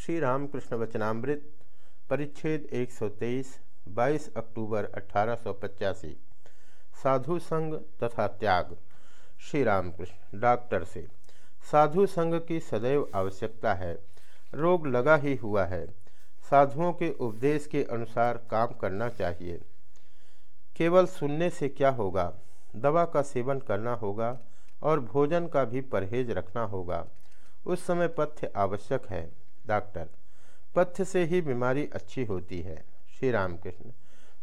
श्री रामकृष्ण वचनामृत, परिच्छेद 123 22 अक्टूबर अठारह साधु संघ तथा त्याग, श्री रामकृष्ण, डॉक्टर से। साधु संघ की सदैव आवश्यकता है, रोग लगा ही हुआ है। साधुओं के उपदेश के अनुसार काम करना चाहिए। केवल सुनने से क्या होगा? दवा का सेवन करना होगा और भोजन का भी परहेज रखना होगा। उस समय पथ्य आवश्यक है। डॉक्टर। पथ्य से ही बीमारी अच्छी होती है श्री रामकृष्ण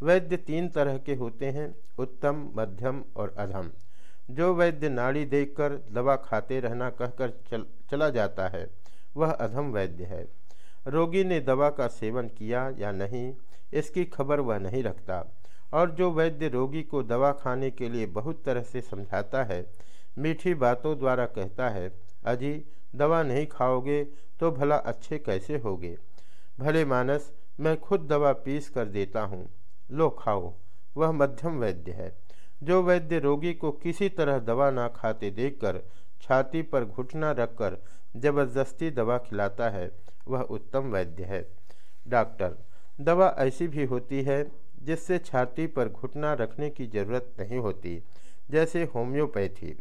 वैद्य तीन तरह के होते हैं उत्तम मध्यम और अधम। जो वैद्य नाड़ी देखकर दवा खाते रहना कहकर चल, चला जाता है वह अधम वैद्य है। रोगी ने दवा का सेवन किया या नहीं इसकी खबर वह नहीं रखता। और जो वैद्य रोगी को दवा खाने के लिए बहुत तरह से समझाता है मीठी बातों द्वारा कहता है अजी दवा नहीं खाओगे तो भला अच्छे कैसे होगे? भले मानस, मैं खुद दवा पीस कर देता हूँ। लो खाओ। वह मध्यम वैद्य है। जो वैद्य रोगी को किसी तरह दवा ना खाते देखकर छाती पर घुटना रखकर ज़बरदस्ती दवा खिलाता है, वह उत्तम वैद्य है। डॉक्टर, दवा ऐसी भी होती है जिससे छाती पर घुटना रखने की ज़रूरत नहीं होती, जैसे होम्योपैथी।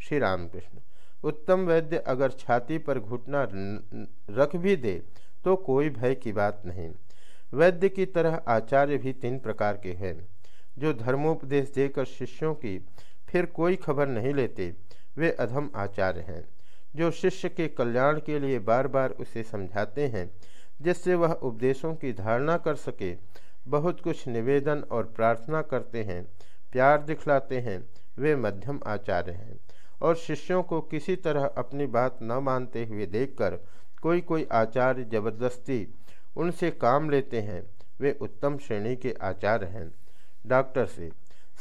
श्री रामकृष्ण उत्तम वैद्य अगर छाती पर घुटना रख भी दे तो कोई भय की बात नहीं। वैद्य की तरह आचार्य भी तीन प्रकार के हैं। जो धर्मोपदेश देकर शिष्यों की फिर कोई खबर नहीं लेते, वे अधम आचार्य हैं। जो शिष्य के कल्याण के लिए बार बार उसे समझाते हैं, जिससे वह उपदेशों की धारणा कर सके, बहुत कुछ निवेदन और प्रार्थना करते हैं, प्यार दिखलाते हैं, वे मध्यम आचार्य हैं। और शिष्यों को किसी तरह अपनी बात न मानते हुए देखकर कोई कोई आचार्य ज़बरदस्ती उनसे काम लेते हैं। वे उत्तम श्रेणी के आचार्य हैं। डॉक्टर से,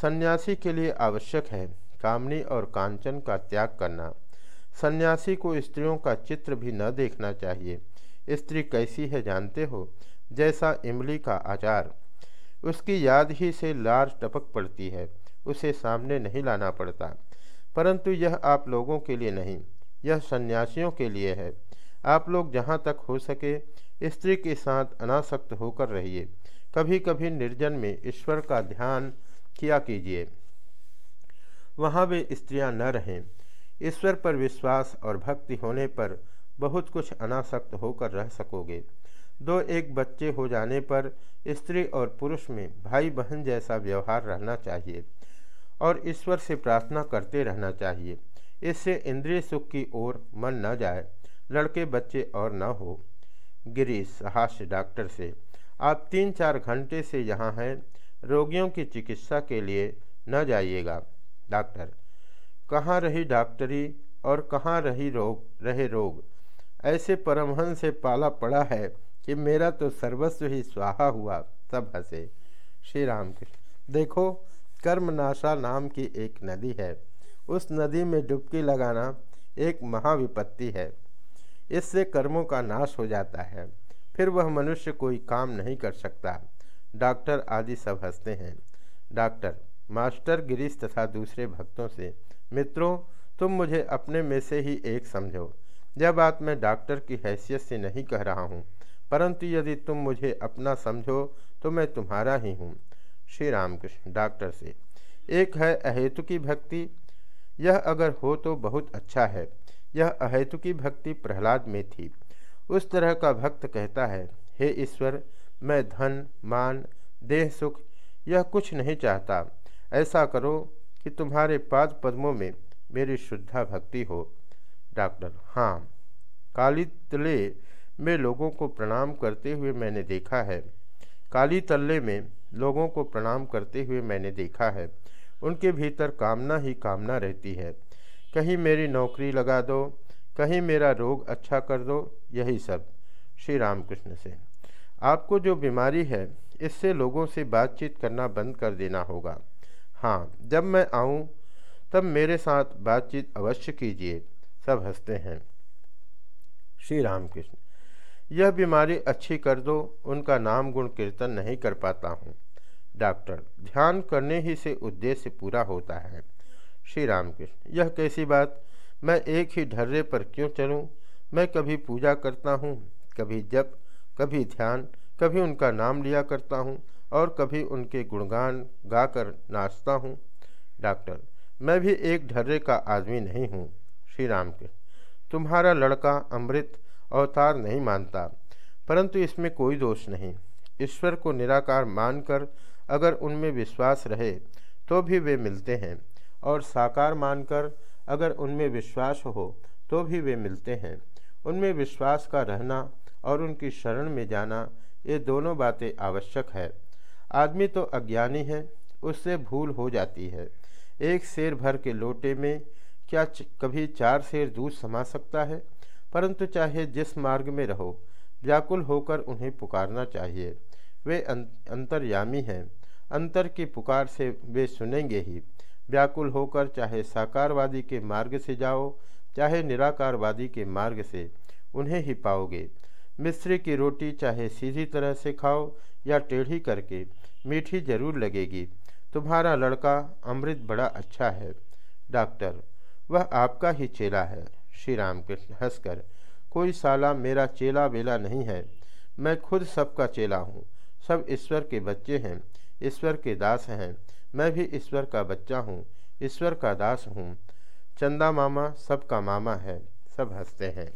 सन्यासी के लिए आवश्यक है कामनी और कांचन का त्याग करना। सन्यासी को स्त्रियों का चित्र भी न देखना चाहिए। स्त्री कैसी है जानते हो? जैसा इमली का आचार। उसकी याद ही से लार टपक पड़ती है। उसे सामने नहीं लाना पड़ता। परंतु यह आप लोगों के लिए नहीं, यह सन्यासियों के लिए है। आप लोग जहाँ तक हो सके, स्त्री के साथ अनासक्त होकर रहिए। कभी कभी निर्जन में ईश्वर का ध्यान किया कीजिए। वहाँ वे स्त्रियाँ न रहें। ईश्वर पर विश्वास और भक्ति होने पर बहुत कुछ अनासक्त होकर रह सकोगे। दो एक बच्चे हो जाने पर स्त्री और पुरुष में भाई बहन जैसा व्यवहार रहना चाहिए। और ईश्वर से प्रार्थना करते रहना चाहिए। इससे इंद्रिय सुख की ओर मन न जाए, लड़के, बच्चे और न हो। गिरीश, हास्य डॉक्टर से, आप तीन चार घंटे से यहाँ हैं, रोगियों की चिकित्सा के लिए न जाइएगा। डॉक्टर, कहाँ रही डॉक्टरी और कहाँ रही रोग, रहे रोग? ऐसे परमहंस से पाला पड़ा है कि मेरा तो सर्वस्व ही स्वाहा हुआ, सब हंसे। श्री राम कृष्ण देखो कर्मनाशा नाम की एक नदी है। उस नदी में डुबकी लगाना एक महाविपत्ति है। इससे कर्मों का नाश हो जाता है। फिर वह मनुष्य कोई काम नहीं कर सकता। डॉक्टर आदि सब हँसते हैं। डॉक्टर, मास्टर, गिरीश तथा दूसरे भक्तों से, मित्रों, तुम मुझे अपने में से ही एक समझो। यह बात मैं डॉक्टर की हैसियत से नहीं कह रहा हूँ। परंतु यदि तुम मुझे अपना समझो तो मैं तुम्हारा ही हूँ। श्री रामकृष्ण डॉक्टर से, एक है अहेतु की भक्ति, यह अगर हो तो बहुत अच्छा है, यह अहेतु की भक्ति प्रहलाद में थी। उस तरह का भक्त कहता है, हे ईश्वर, मैं धन, मान, देह, सुख, यह कुछ नहीं चाहता। ऐसा करो कि तुम्हारे पाद पद्मों में मेरी शुद्धा भक्ति हो। डॉक्टर हाँ काली तले में लोगों को प्रणाम करते हुए मैंने देखा है। काली तल्ले में लोगों को प्रणाम करते हुए मैंने देखा है। उनके भीतर कामना ही कामना रहती है। कहीं मेरी नौकरी लगा दो, कहीं मेरा रोग अच्छा कर दो, यही सब। श्री रामकृष्ण से। आपको जो बीमारी है, इससे लोगों से बातचीत करना बंद कर देना होगा। हाँ जब मैं आऊँ, तब मेरे साथ बातचीत अवश्य कीजिए। सब हँसते हैं। श्री रामकृष्ण। यह बीमारी अच्छी कर दो, उनका नाम गुण कीर्तन नहीं कर पाता हूँ। डॉक्टर, ध्यान करने ही से उद्देश्य पूरा होता है। श्री रामकृष्ण, यह कैसी बात? मैं एक ही ढर्रे पर क्यों चलूँ? मैं कभी पूजा करता हूँ, कभी जप, कभी ध्यान, कभी उनका नाम लिया करता हूँ और कभी उनके गुणगान गाकर नाचता हूँ। डॉक्टर, मैं भी एक ढर्रे का आदमी नहीं हूँ। श्री राम के तुम्हारा लड़का अमृत अवतार नहीं मानता, परंतु इसमें कोई दोष नहीं। ईश्वर को निराकार मानकर अगर उनमें विश्वास रहे तो भी वे मिलते हैं। और साकार मानकर अगर उनमें विश्वास हो तो भी वे मिलते हैं। उनमें विश्वास का रहना और उनकी शरण में जाना, ये दोनों बातें आवश्यक है। आदमी तो अज्ञानी है, उससे भूल हो जाती है। एक शेर भर के लोटे में क्या कभी चार शेर दूध समा सकता है? परंतु चाहे जिस मार्ग में रहो, व्याकुल होकर उन्हें पुकारना चाहिए। वे अं-, अंतर्यामी हैं। अंतर की पुकार से वे सुनेंगे ही। व्याकुल होकर चाहे साकारवादी के मार्ग से जाओ चाहे निराकारवादी के मार्ग से उन्हें ही पाओगे। मिश्री की रोटी चाहे सीधी तरह से खाओ या टेढ़ी करके मीठी ज़रूर लगेगी। तुम्हारा लड़का अमृत बड़ा अच्छा है। डॉक्टर वह आपका ही चेला है। श्री राम कृष्ण हंसकर कोई साला मेरा चेला वेला नहीं है। मैं खुद सबका चेला हूँ। सब ईश्वर के बच्चे हैं, ईश्वर के दास हैं। मैं भी ईश्वर का बच्चा हूँ, ईश्वर का दास हूँ। चंदा मामा सबका मामा है, सब हँसते हैं।